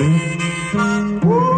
I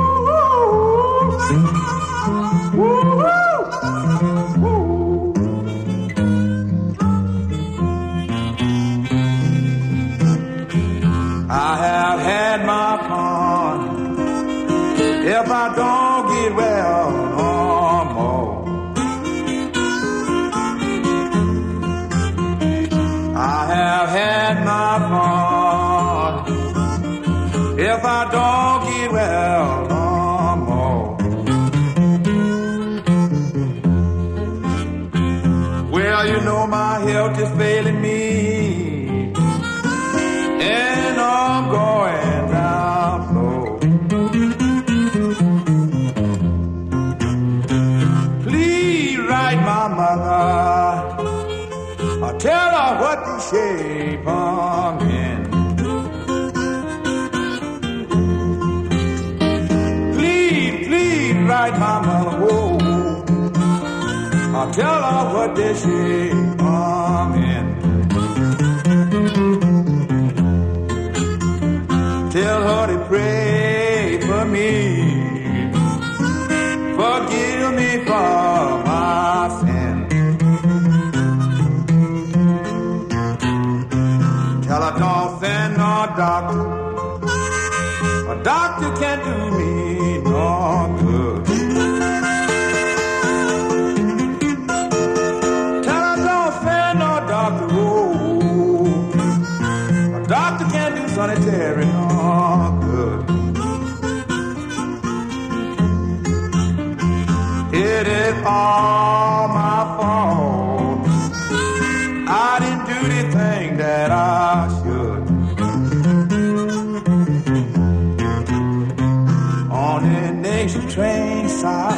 tell her to pray for me. Forgive me for my. Tell send no doctor. A doctor can't do me all my fault. I didn't do the thing that I should. On the next train side,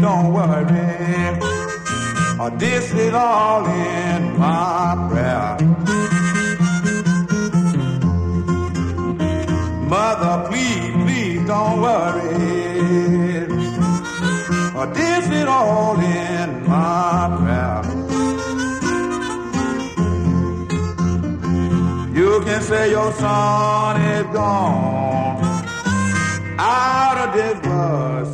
don't worry. Or this is all in my prayer. Mother, please, please don't worry. Or this is all in my prayer. You can say your son is gone out of this world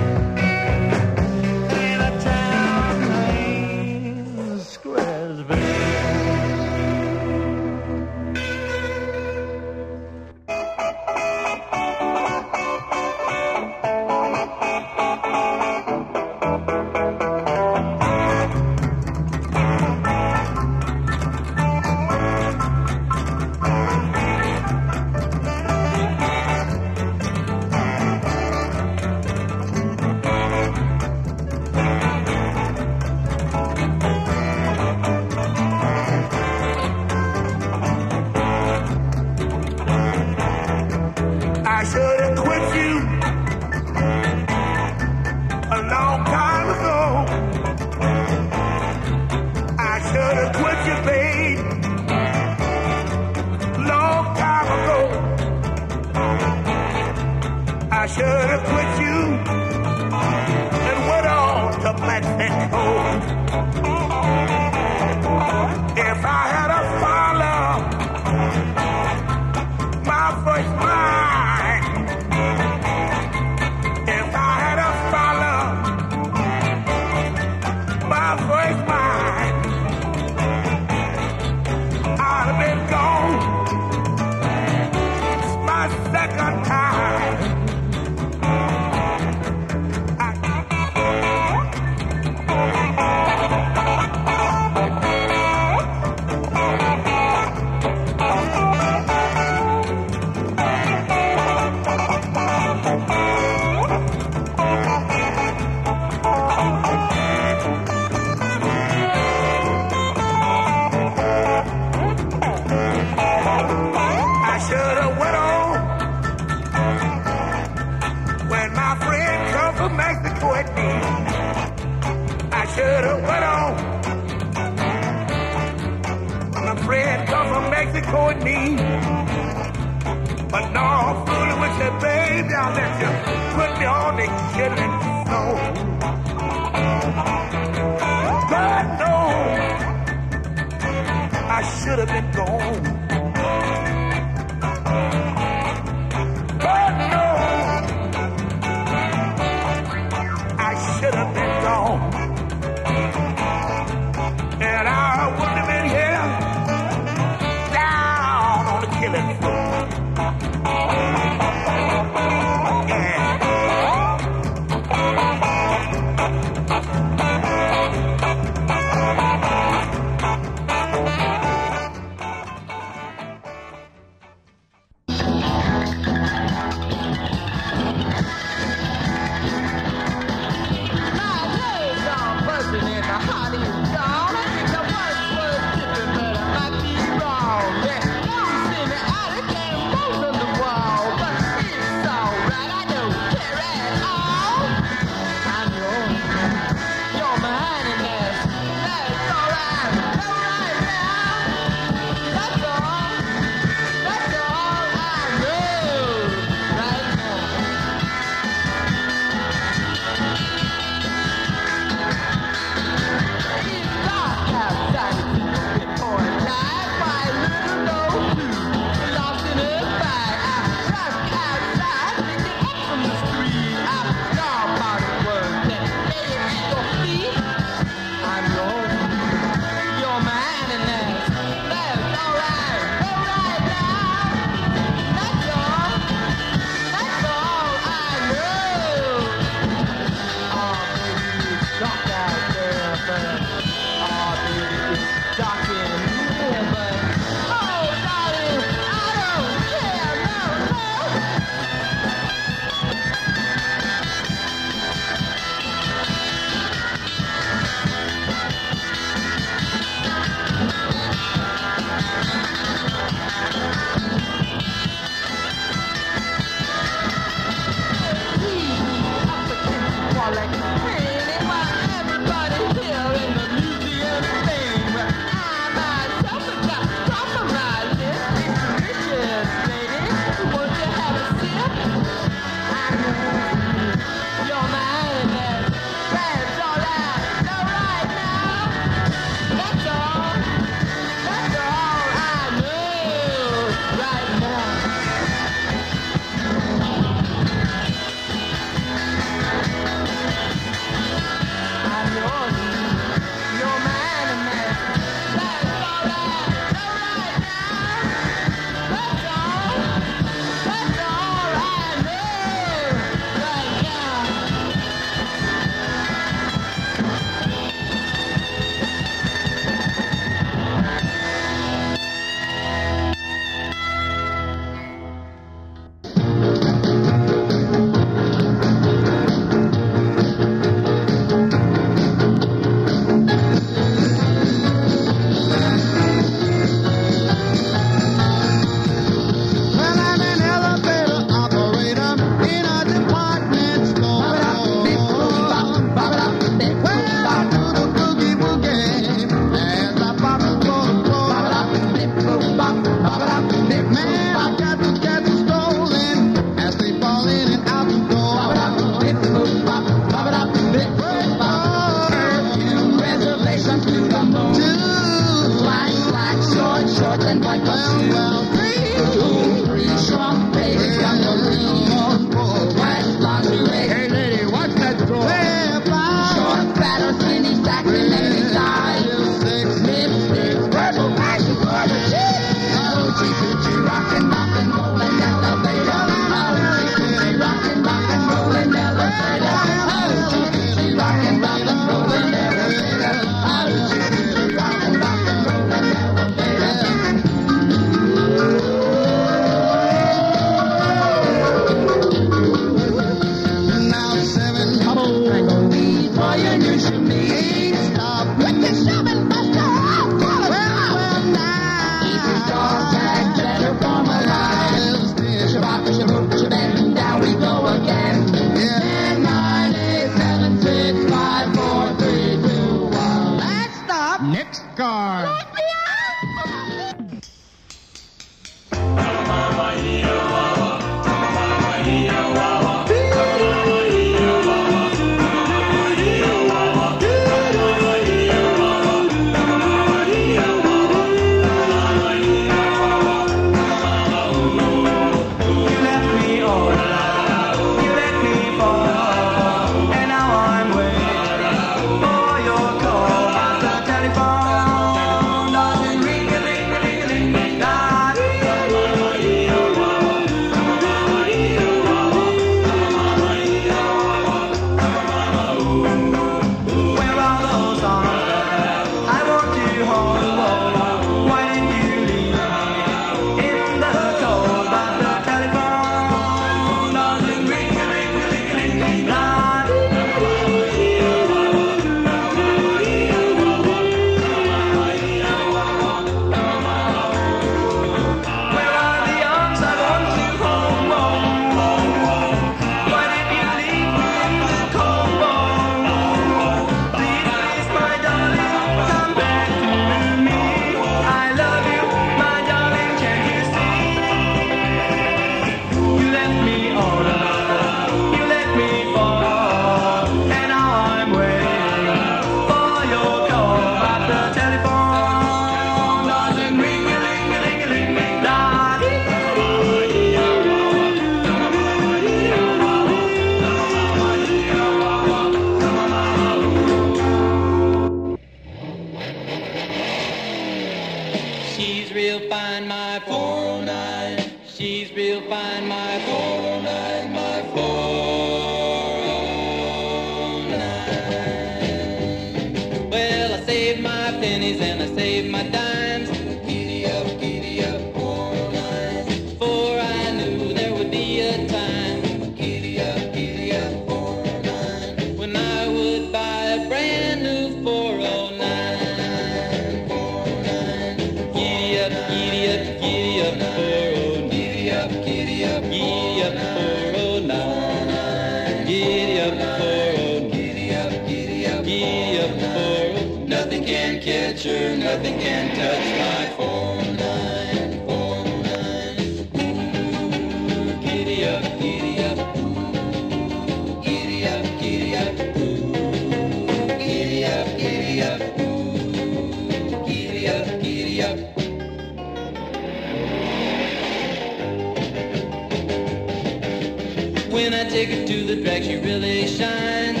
the drags you really shines.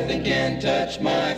Nothing can touch my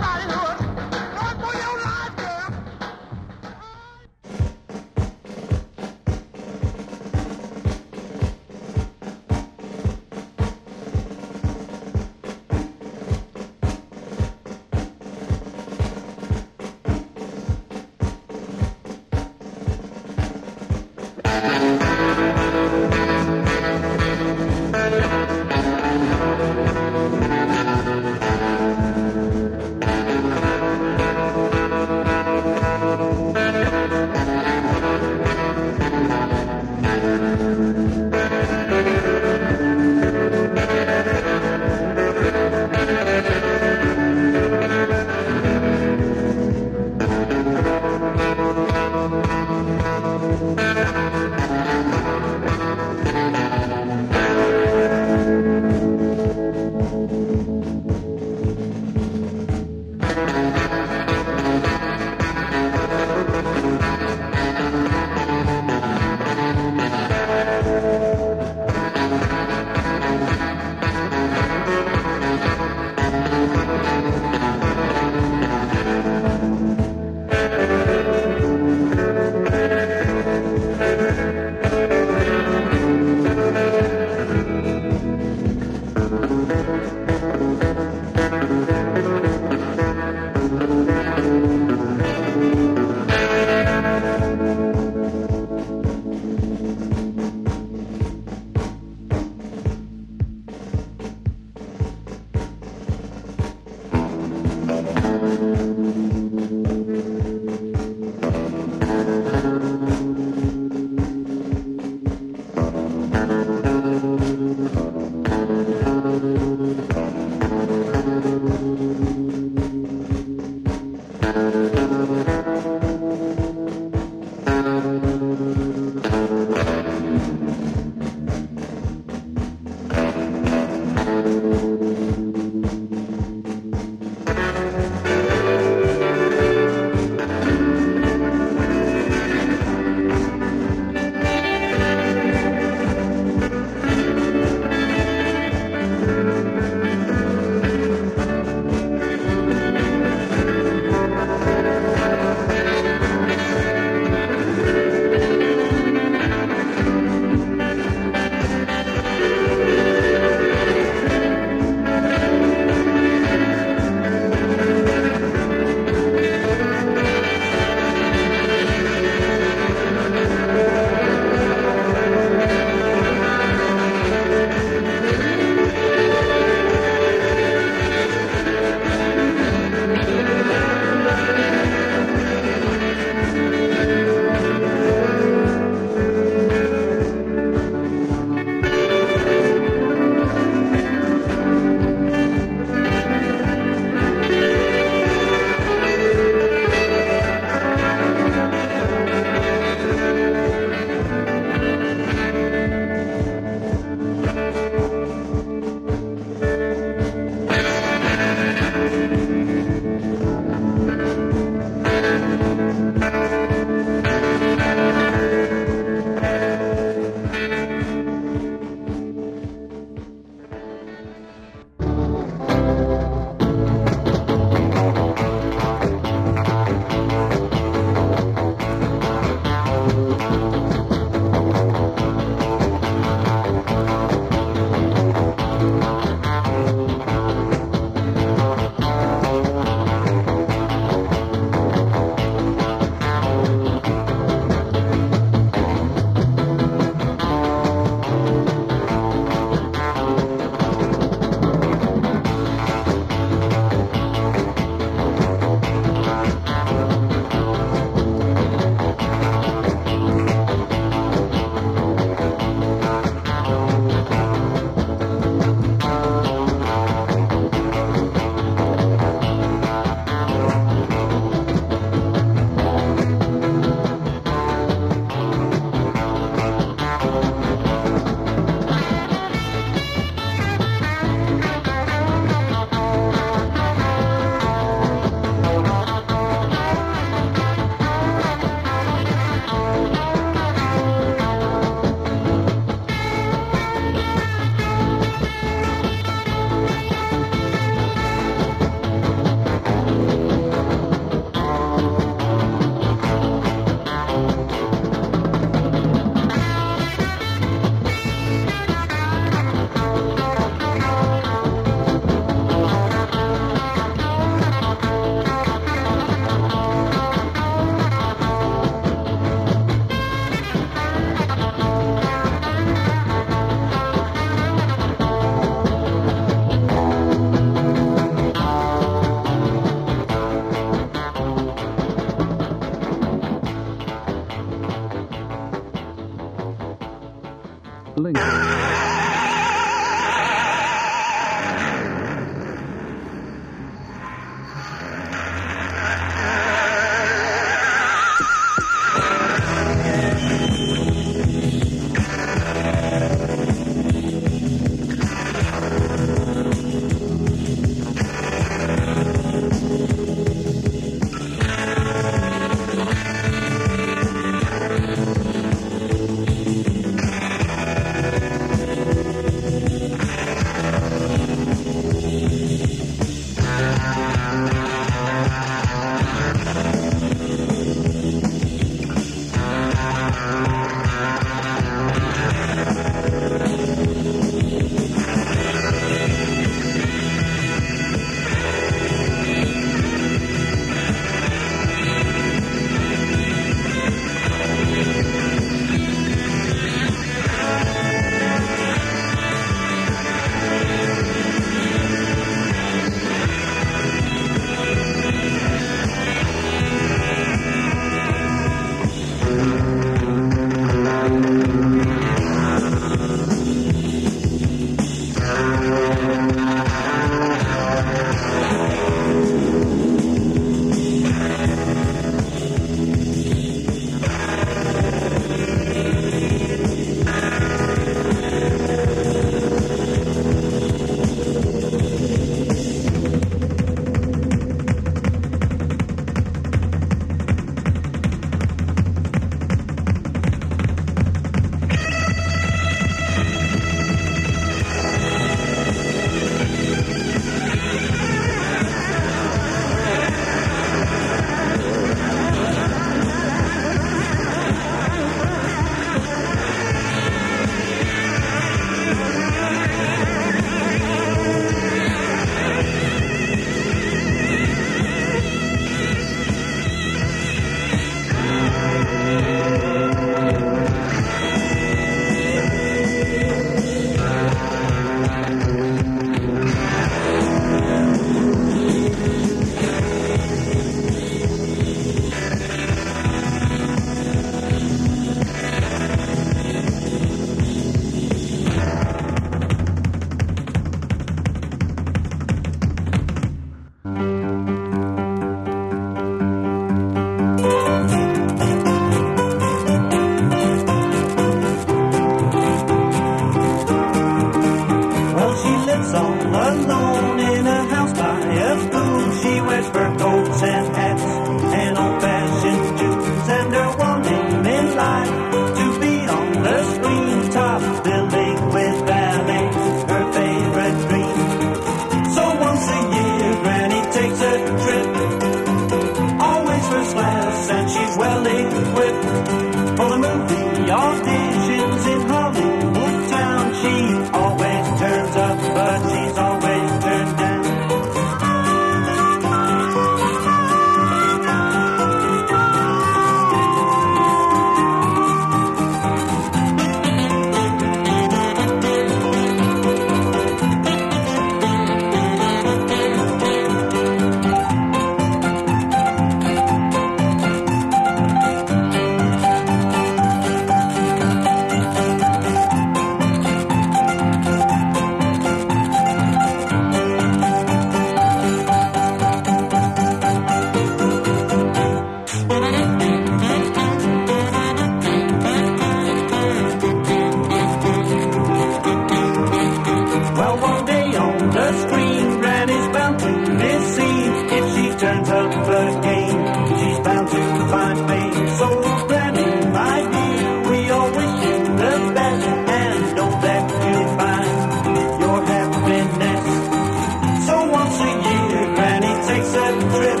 A trip,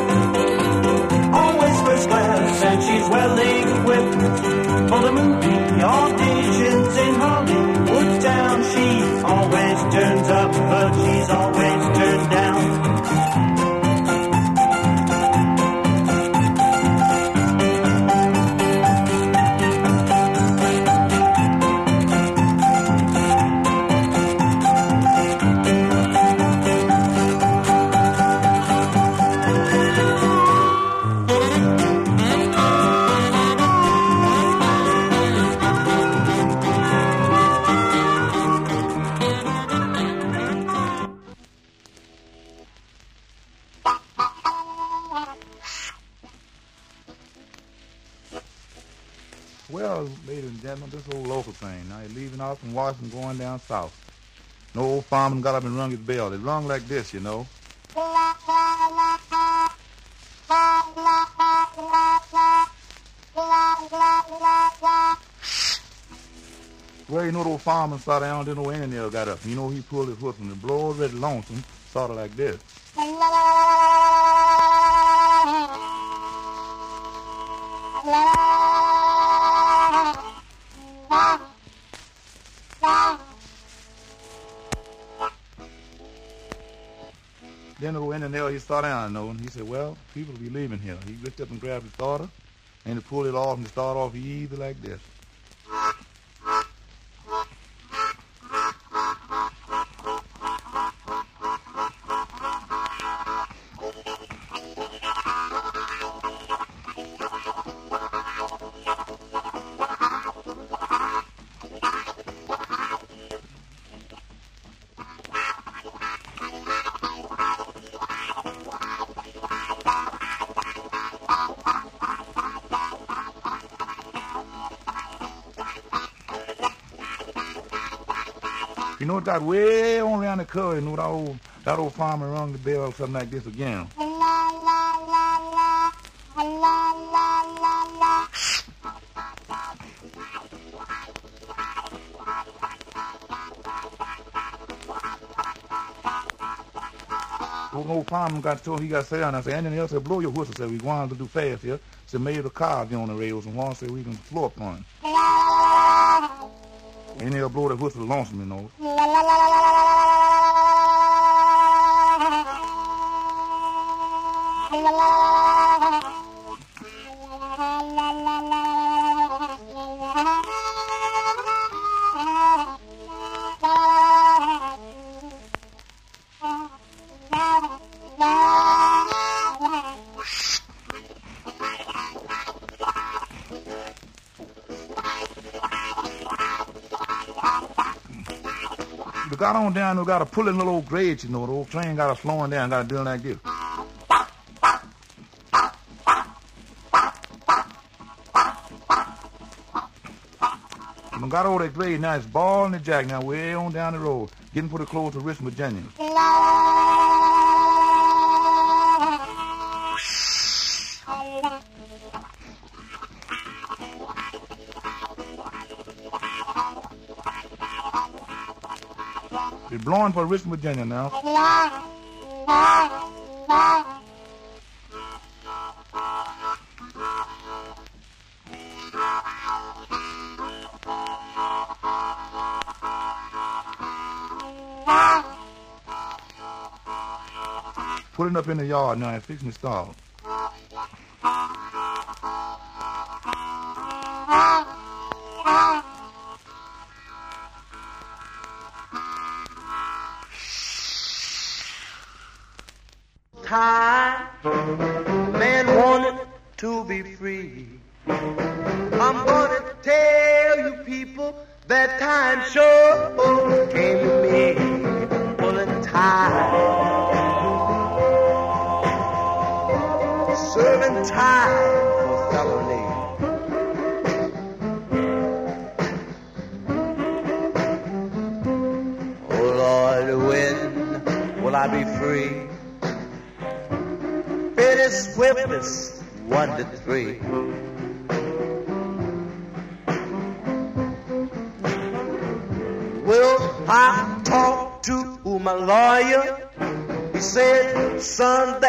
always first class, and she's well equipped for the movie Old fireman got up and rung his bell. It rung like this, you know. Well, you know, old fireman started down, didn't know any nail got up. You know, he pulled his whistle and the blow already lonesome, sort of like this. Then the old nail, he started you know, and he said, well, people will be leaving here. He reached up and grabbed his starter, and he pulled it off and started off easy like this. Got way on around the curve. You know, that old, that old farmer rung the bell or something like this again. Old, old farmer got told he got down. I said, anything else? said, blow your whistle. said, we going to do fast here. said, maybe the car be on the rails. And one said, we can floor upon. And they'll blow that whistle lonesome, you know. The got on down, they got to pull in little old grades, you know. The old train got to slowing down, got it like this. When got over that grade, now it's ball in the jack now, way on down the road. Getting pretty close to Richmond, Virginia. Blowing for Richmond, Virginia now. Putting up in the yard now and fixing to stall. Tell you people that time sure came to me, pulling time. serving time for felony. Oh Lord, when will I be free? Finish swiftness, one to three.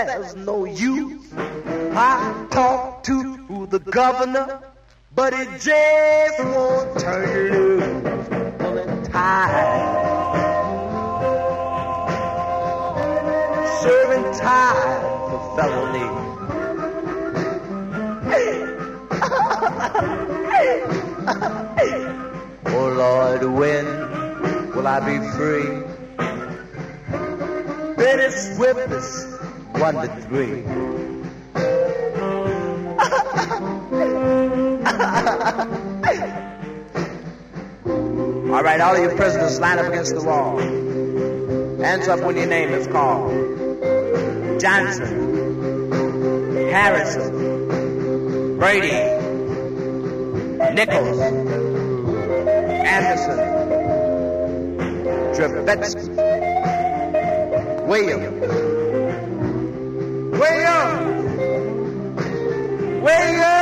There's no use. I talked to the governor, but it just won't turn loose. Pulling time. Serving time for felony. oh Lord, when will I be free? Betty Swiftness, one to three. all right, all of you prisoners, line up against the wall. Hands up when your name is called. Johnson, Harrison, Brady, Nichols, Anderson, Trubetsky, Williams, Williams, Williams.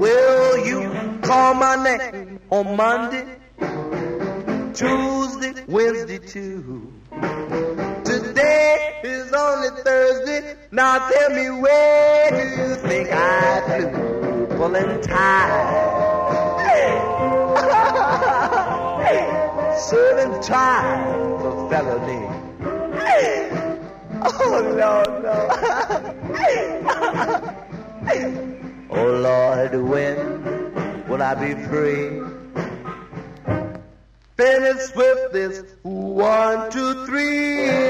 Will you call my name on Monday, Tuesday, Wednesday too? Thursday. Now tell me where do you think I flew? Pulling time. Serving time for felony. Oh, no, no. oh, Lord, when will I be free? Finish with this one, two, three.